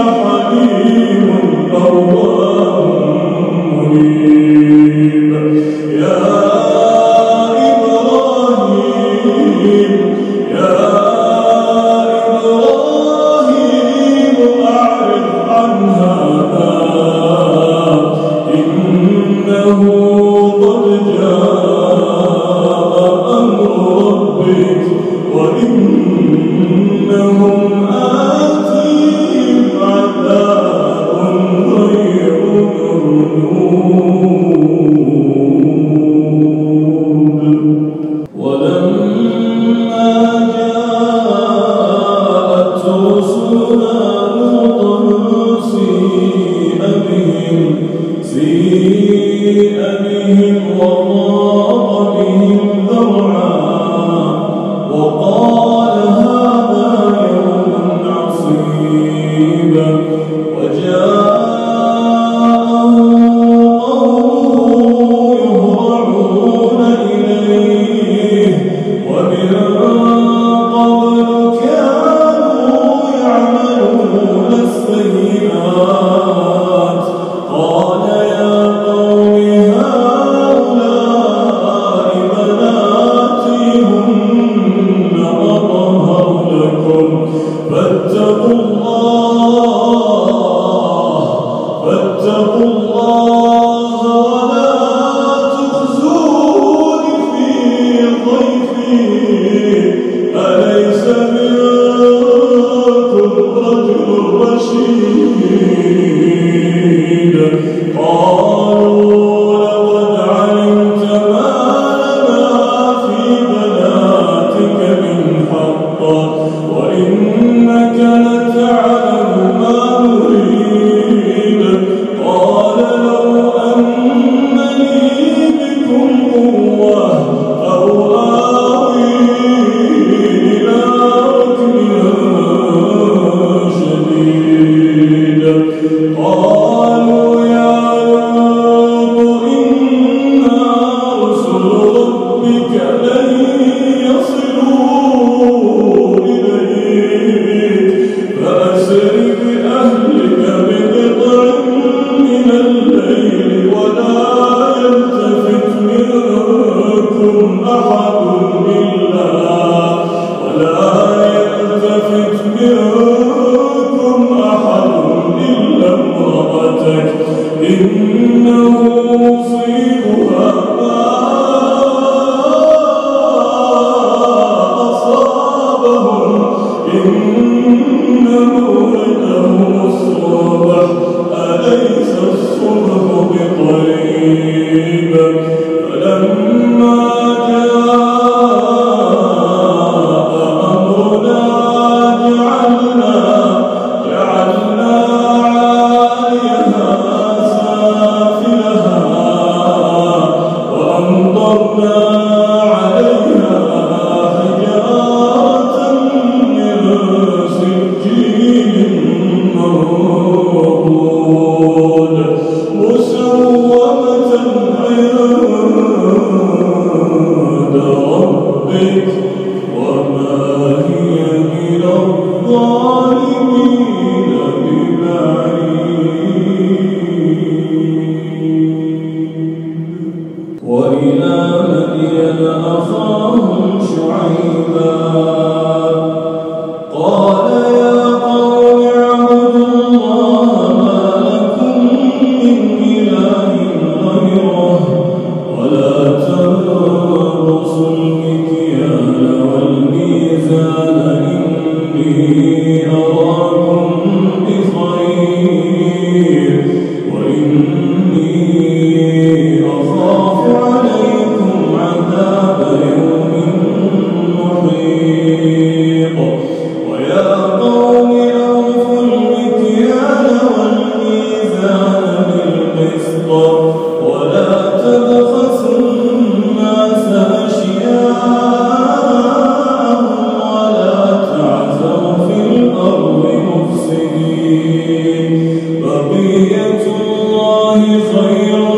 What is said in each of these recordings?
da. Hallelujah. no أراكم وما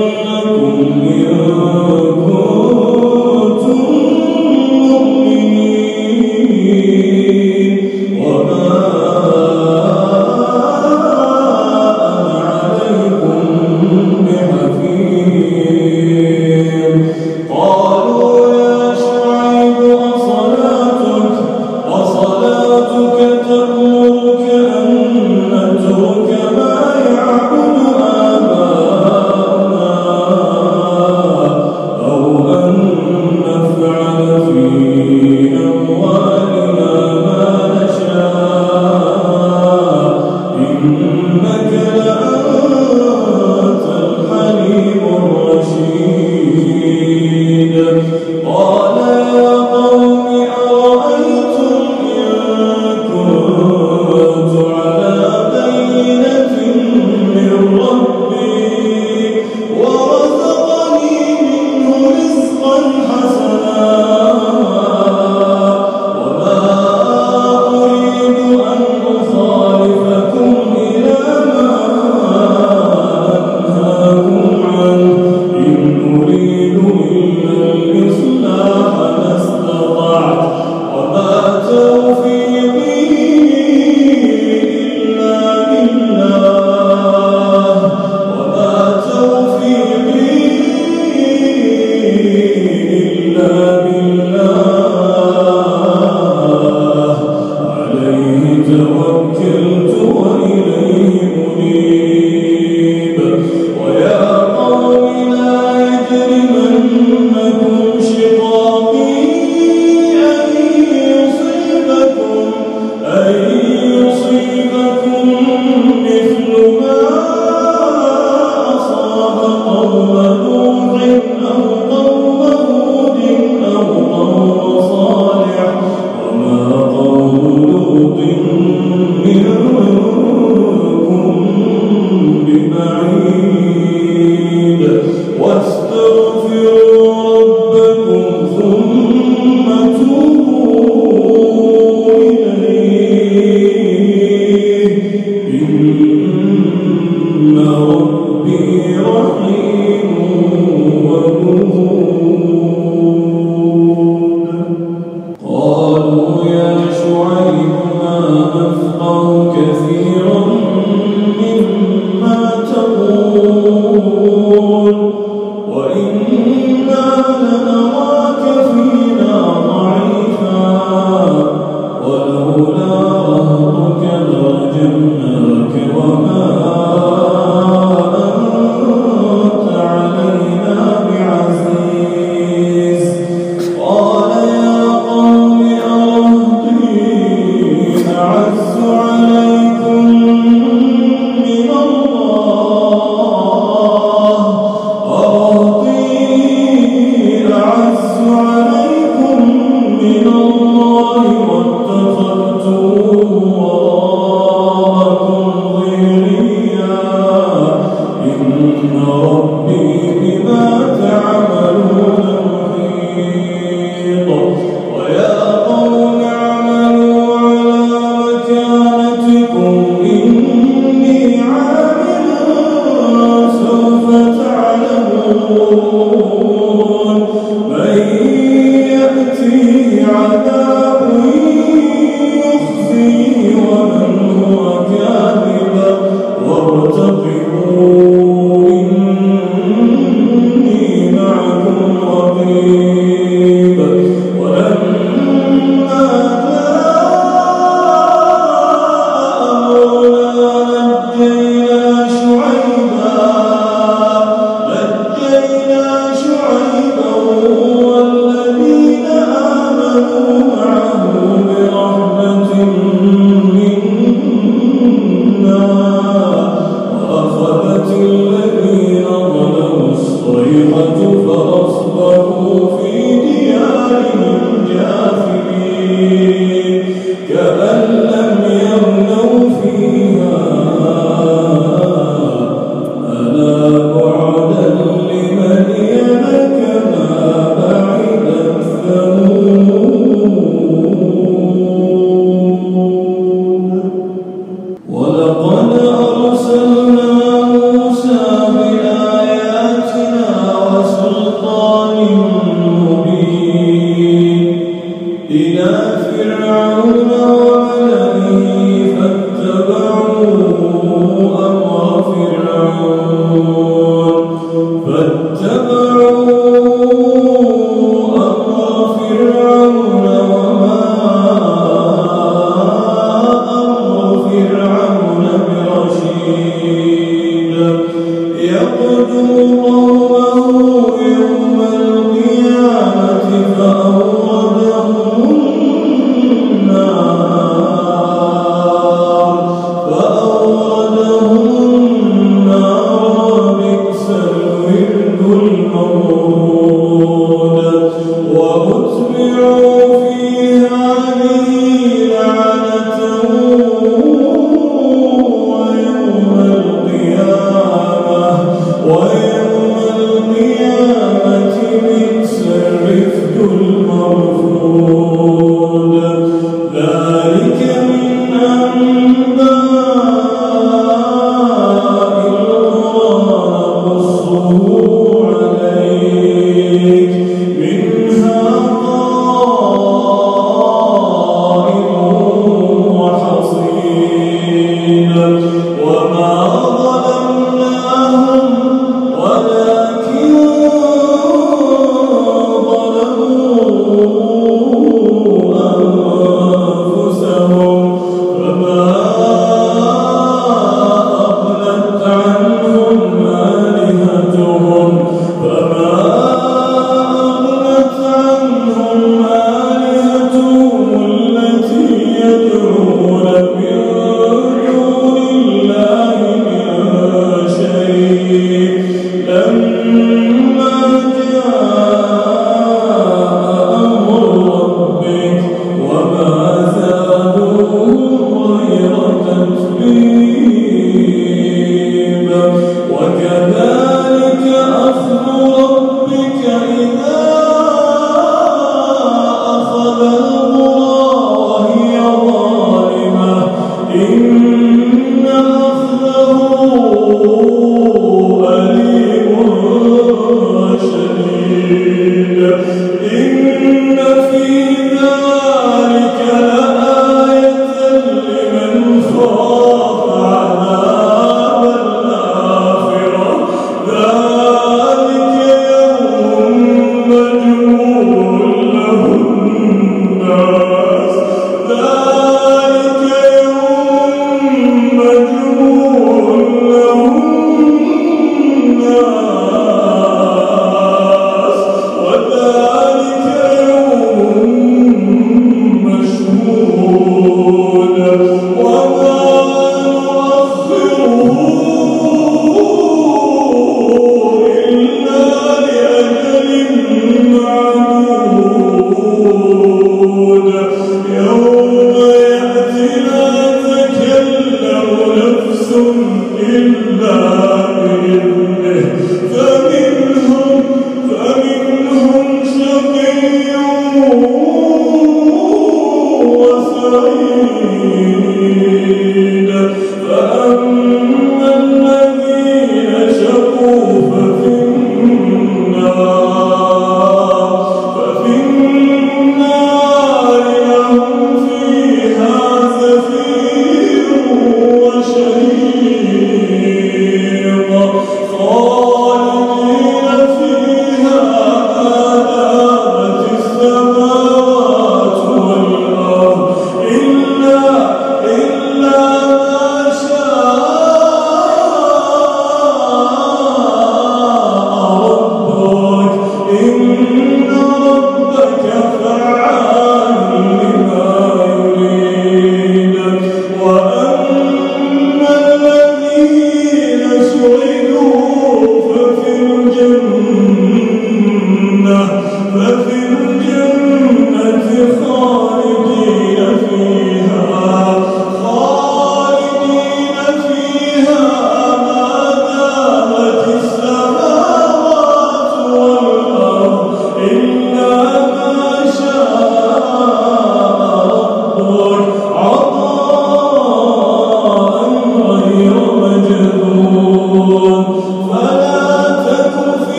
وشهيق